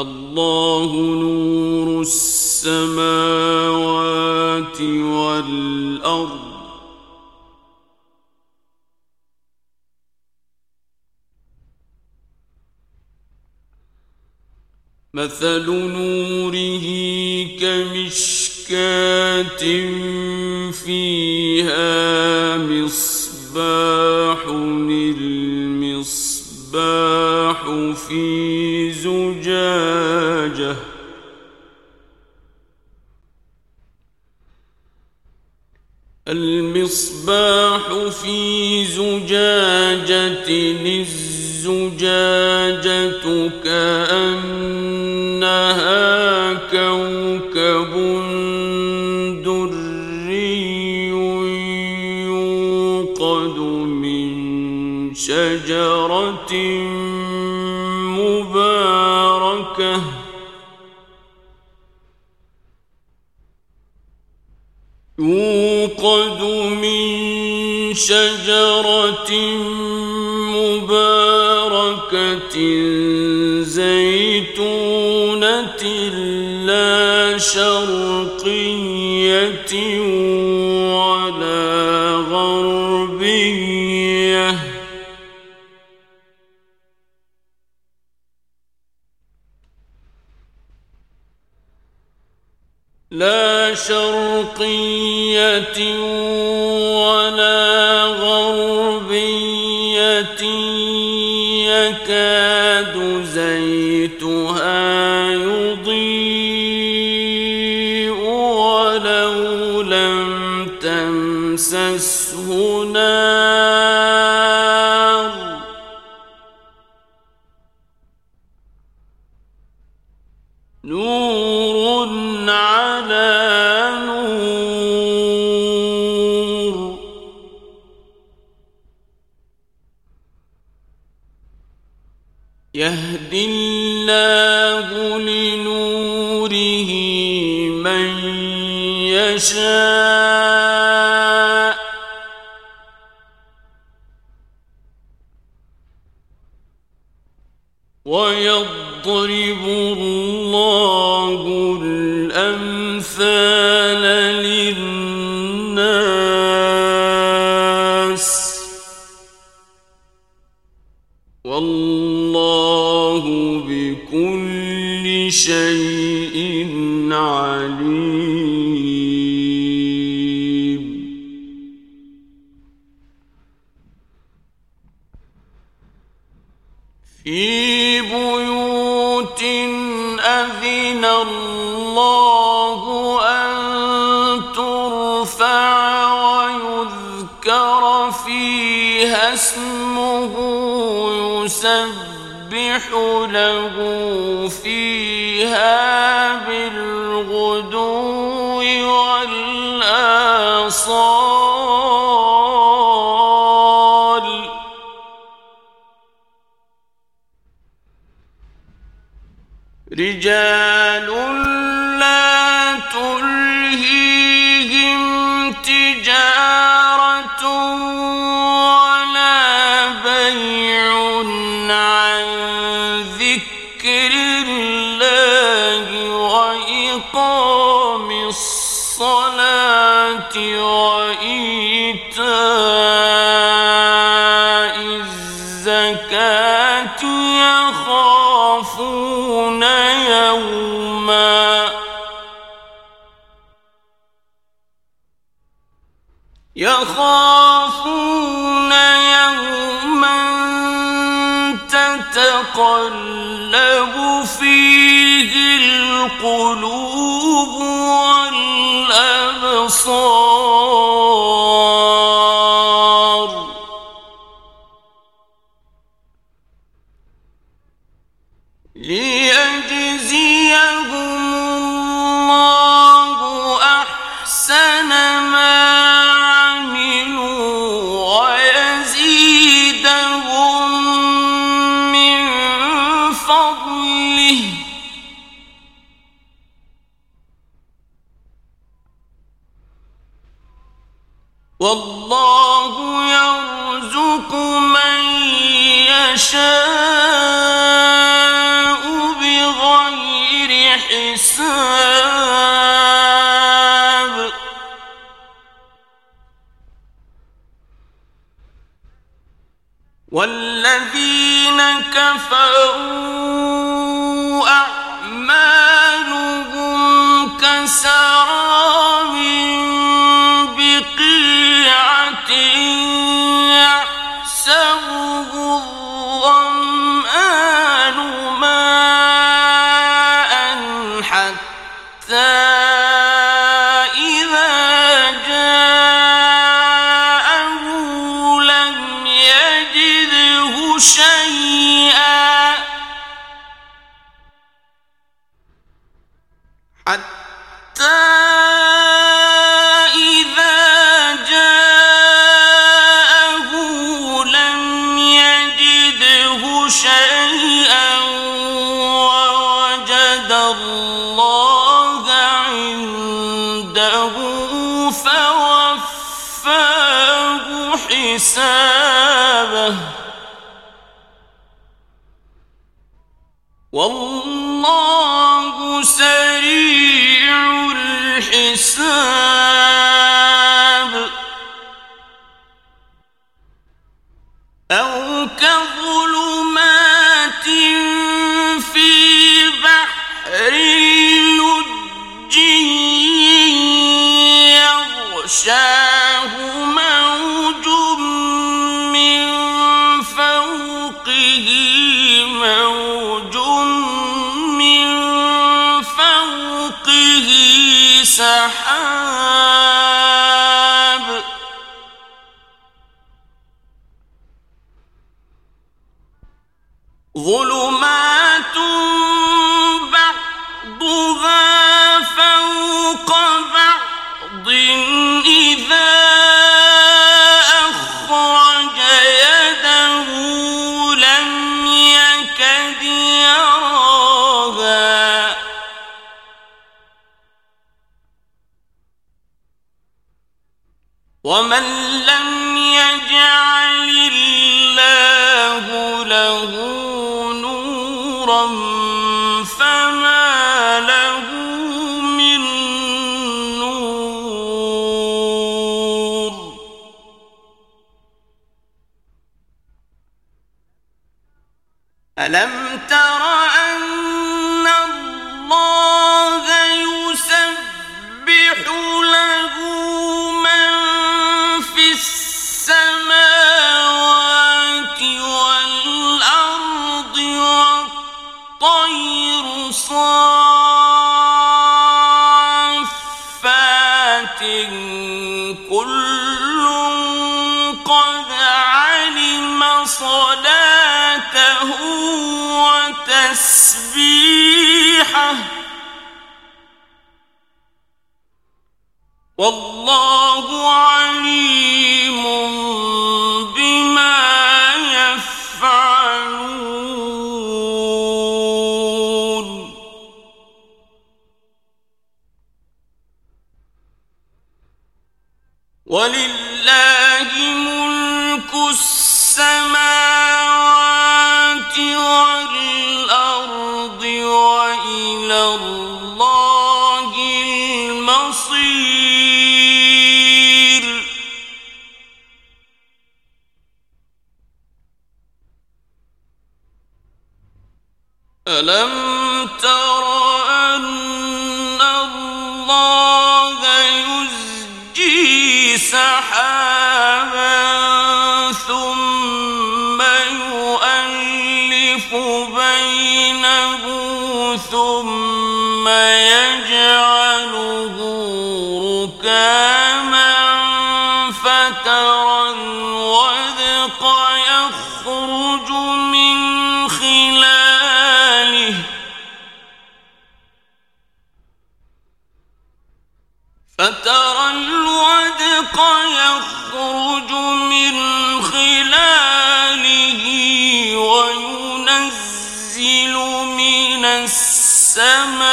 اللہ نور السماوات والارض مثل نوره كمشكات فيها مصباح المصباح فيها المصباح في زجاجة للزجاجة كأنها كوكب دري يوقد من شجرة يوقد من شجرة مباركة زيتونة لا شرقية ولا غربية. لا شرقية ولا يهدي الله لنوره من يشاء. ويضرب الله الأمثال للناس. والله بكل شيء عليم. له فيها الصلاة وإيتاء الزكاة يخافون يوما يخافون يوما تتقلب فيه القلوب والله يرزق من يشاء بغير حساب۔ والذين كفروا أعمالهم كسراب شيئا ووجد الله عنده فوفاه حسابه. والله سريع الحساب. ومن لم يجعل الله له نورا فما له من نور ألم ترى كل قد علم صلاته وتسبيحه والله عليم ملک السماوات ثم يجعله ركاما فترى الودق يخرج من خلاله فترى الودق يخرج من ينزل من السماء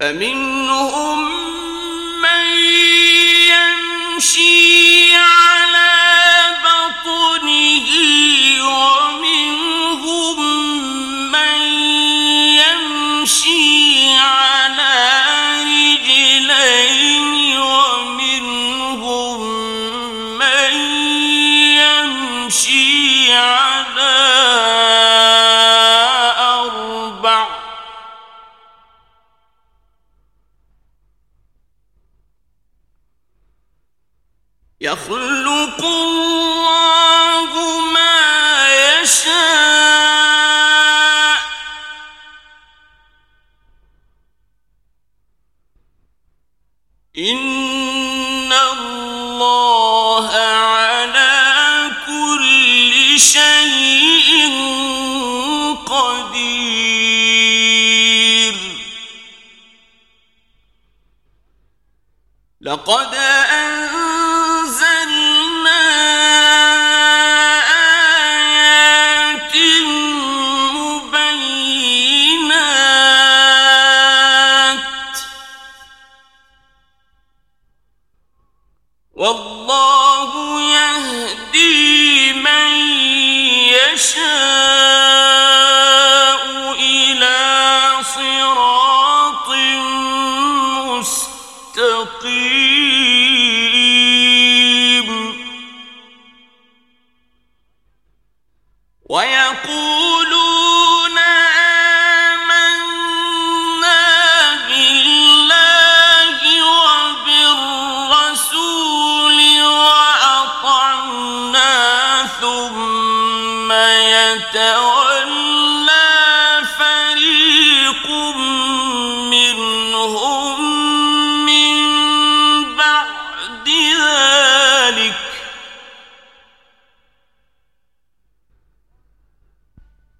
فمنهم من يمشي يخلق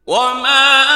وما